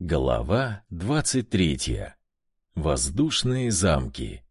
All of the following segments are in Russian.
Глава 23. Воздушные замки.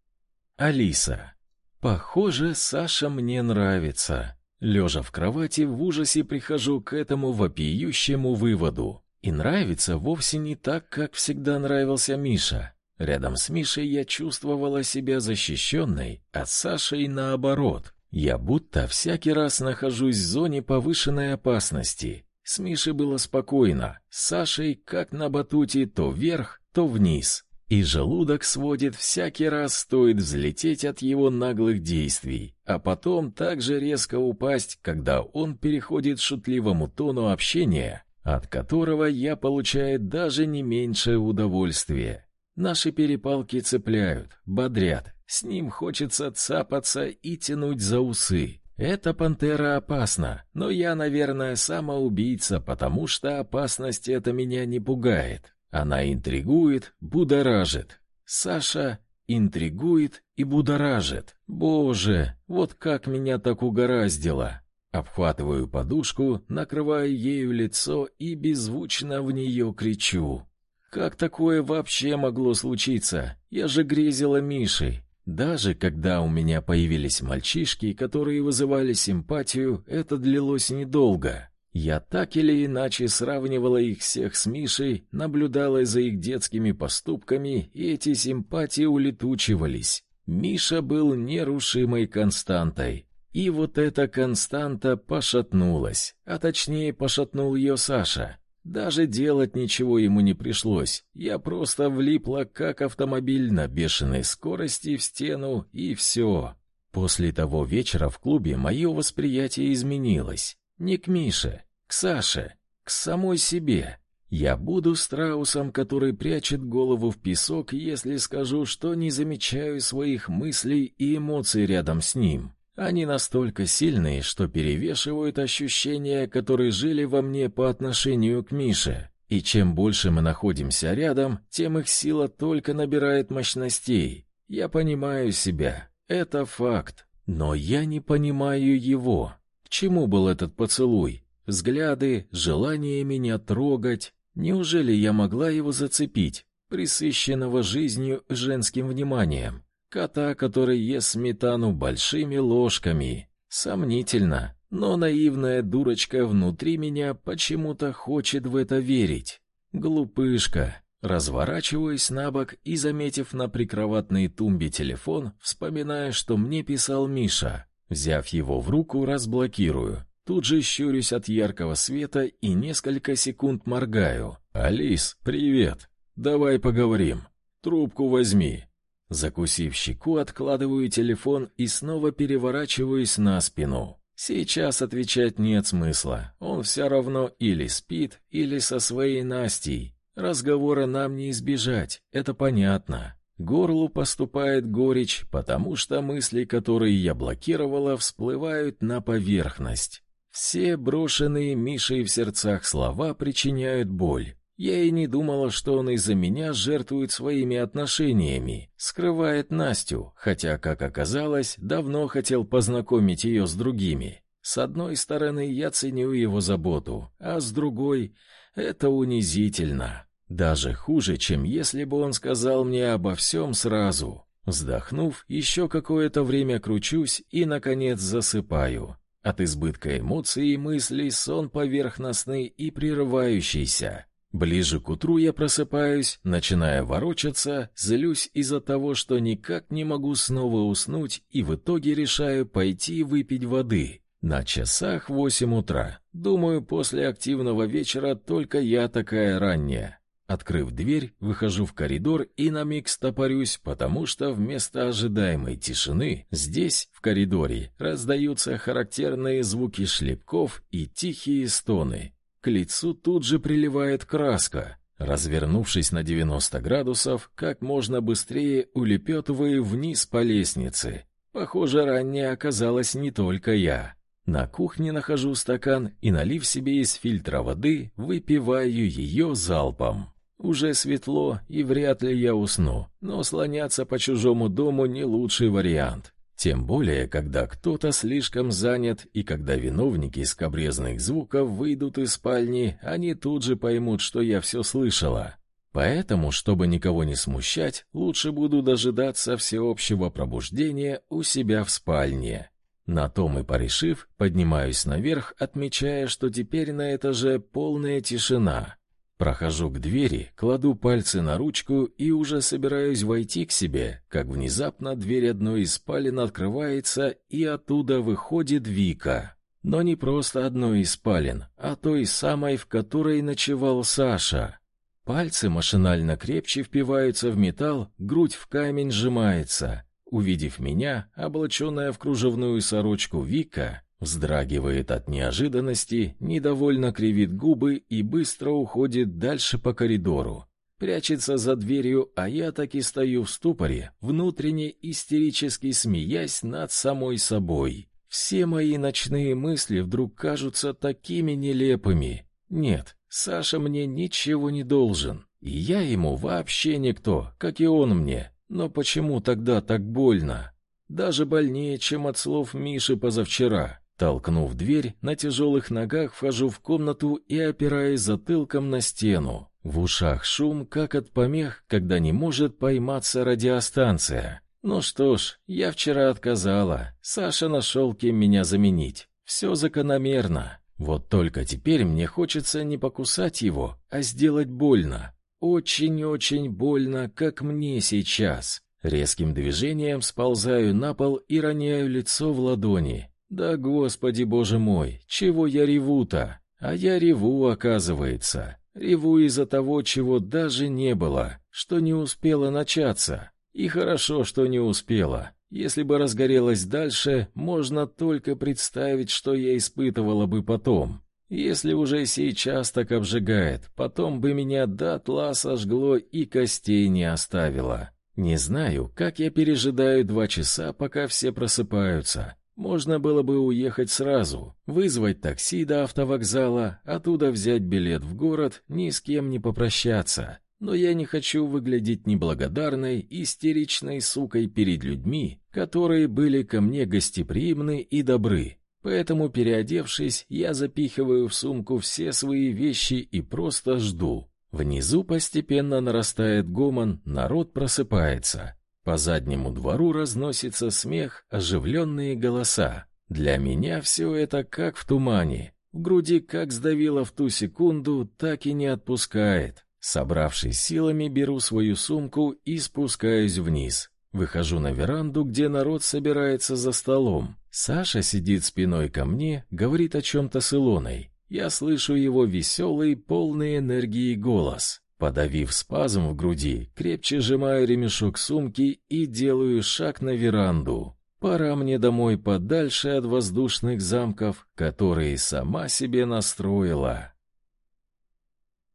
Алиса. Похоже, Саша мне нравится. Лежа в кровати, в ужасе прихожу к этому вопиющему выводу. И нравится вовсе не так, как всегда нравился Миша. Рядом с Мишей я чувствовала себя защищенной, а с Сашей наоборот. Я будто всякий раз нахожусь в зоне повышенной опасности. С Мишей было спокойно, с Сашей, как на батуте, то вверх, то вниз. И желудок сводит всякий раз стоит взлететь от его наглых действий, а потом также резко упасть, когда он переходит шутливому тону общения, от которого я получаю даже не меньшее удовольствие. Наши перепалки цепляют, бодрят, с ним хочется цапаться и тянуть за усы. Эта пантера опасна, но я, наверное, самоубийца, потому что опасность эта меня не пугает. Она интригует, будоражит. Саша интригует и будоражит. Боже, вот как меня так угораздило. Обхватываю подушку, накрываю ею лицо и беззвучно в нее кричу. Как такое вообще могло случиться? Я же грезила Мишей. Даже когда у меня появились мальчишки, которые вызывали симпатию, это длилось недолго. Я так или иначе сравнивала их всех с Мишей, наблюдала за их детскими поступками, и эти симпатии улетучивались. Миша был нерушимой константой. И вот эта константа пошатнулась, а точнее пошатнул ее Саша. Даже делать ничего ему не пришлось. Я просто влипла, как автомобиль на бешеной скорости в стену, и все. После того вечера в клубе мое восприятие изменилось. Не к Мише, к Саше, к самой себе. Я буду страусом, который прячет голову в песок, если скажу, что не замечаю своих мыслей и эмоций рядом с ним. Они настолько сильные, что перевешивают ощущения, которые жили во мне по отношению к Мише. И чем больше мы находимся рядом, тем их сила только набирает мощностей. Я понимаю себя, это факт, но я не понимаю его. К чему был этот поцелуй? Взгляды, желание меня трогать. Неужели я могла его зацепить, присыщенного жизнью женским вниманием? Кота, который ест сметану большими ложками. Сомнительно, но наивная дурочка внутри меня почему-то хочет в это верить. Глупышка. Разворачиваюсь на бок и, заметив на прикроватной тумбе телефон, вспоминаю, что мне писал Миша. Взяв его в руку, разблокирую. Тут же щурюсь от яркого света и несколько секунд моргаю. «Алис, привет! Давай поговорим. Трубку возьми. Закусив щеку, откладываю телефон и снова переворачиваюсь на спину. Сейчас отвечать нет смысла. Он все равно или спит, или со своей Настей. Разговора нам не избежать, это понятно. Горлу поступает горечь, потому что мысли, которые я блокировала, всплывают на поверхность. Все брошенные Мишей в сердцах слова причиняют боль. Я и не думала, что он из-за меня жертвует своими отношениями, скрывает Настю, хотя, как оказалось, давно хотел познакомить ее с другими. С одной стороны, я ценю его заботу, а с другой это унизительно. Даже хуже, чем если бы он сказал мне обо всем сразу. Вздохнув, еще какое-то время кручусь и наконец засыпаю. От избытка эмоций и мыслей сон поверхностный и прерывающийся. Ближе к утру я просыпаюсь, начинаю ворочаться, злюсь из-за того, что никак не могу снова уснуть, и в итоге решаю пойти выпить воды. На часах восемь утра. Думаю, после активного вечера только я такая ранняя. Открыв дверь, выхожу в коридор и на миг стопорюсь, потому что вместо ожидаемой тишины здесь, в коридоре, раздаются характерные звуки шлепков и тихие стоны. Лицу тут же приливает краска. Развернувшись на 90 градусов, как можно быстрее улепетываю вниз по лестнице. Похоже, ранее оказалась не только я. На кухне нахожу стакан и, налив себе из фильтра воды, выпиваю ее залпом. Уже светло, и вряд ли я усну, но слоняться по чужому дому не лучший вариант. Тем более, когда кто-то слишком занят, и когда виновники скобрезных звуков выйдут из спальни, они тут же поймут, что я все слышала. Поэтому, чтобы никого не смущать, лучше буду дожидаться всеобщего пробуждения у себя в спальне. На том и порешив, поднимаюсь наверх, отмечая, что теперь на этаже полная тишина. Прохожу к двери, кладу пальцы на ручку и уже собираюсь войти к себе, как внезапно дверь одной из спален открывается, и оттуда выходит Вика. Но не просто одной из спален, а той самой, в которой ночевал Саша. Пальцы машинально крепче впиваются в металл, грудь в камень сжимается. Увидев меня, облаченная в кружевную сорочку Вика, Вздрагивает от неожиданности, недовольно кривит губы и быстро уходит дальше по коридору. Прячется за дверью, а я так и стою в ступоре, внутренне истерически смеясь над самой собой. Все мои ночные мысли вдруг кажутся такими нелепыми. Нет, Саша мне ничего не должен, и я ему вообще никто, как и он мне. Но почему тогда так больно? Даже больнее, чем от слов Миши позавчера. Толкнув дверь, на тяжелых ногах вхожу в комнату и опираюсь затылком на стену. В ушах шум, как от помех, когда не может пойматься радиостанция. Ну что ж, я вчера отказала. Саша нашел, кем меня заменить. Все закономерно. Вот только теперь мне хочется не покусать его, а сделать больно. Очень-очень больно, как мне сейчас. Резким движением сползаю на пол и роняю лицо в ладони. Да, господи боже мой, чего я реву-то? А я реву, оказывается. Реву из-за того, чего даже не было, что не успело начаться. И хорошо, что не успела. Если бы разгорелась дальше, можно только представить, что я испытывала бы потом. Если уже сейчас так обжигает, потом бы меня дотла сожгло и костей не оставило. Не знаю, как я пережидаю два часа, пока все просыпаются. Можно было бы уехать сразу, вызвать такси до автовокзала, оттуда взять билет в город, ни с кем не попрощаться. Но я не хочу выглядеть неблагодарной, истеричной сукой перед людьми, которые были ко мне гостеприимны и добры. Поэтому, переодевшись, я запихиваю в сумку все свои вещи и просто жду. Внизу постепенно нарастает гомон, народ просыпается. По заднему двору разносится смех, оживленные голоса. Для меня все это как в тумане. В груди как сдавило в ту секунду, так и не отпускает. Собравшись силами, беру свою сумку и спускаюсь вниз. Выхожу на веранду, где народ собирается за столом. Саша сидит спиной ко мне, говорит о чем-то с Илоной. Я слышу его веселый, полный энергии голос. Подавив спазм в груди, крепче сжимаю ремешок сумки и делаю шаг на веранду. Пора мне домой подальше от воздушных замков, которые сама себе настроила.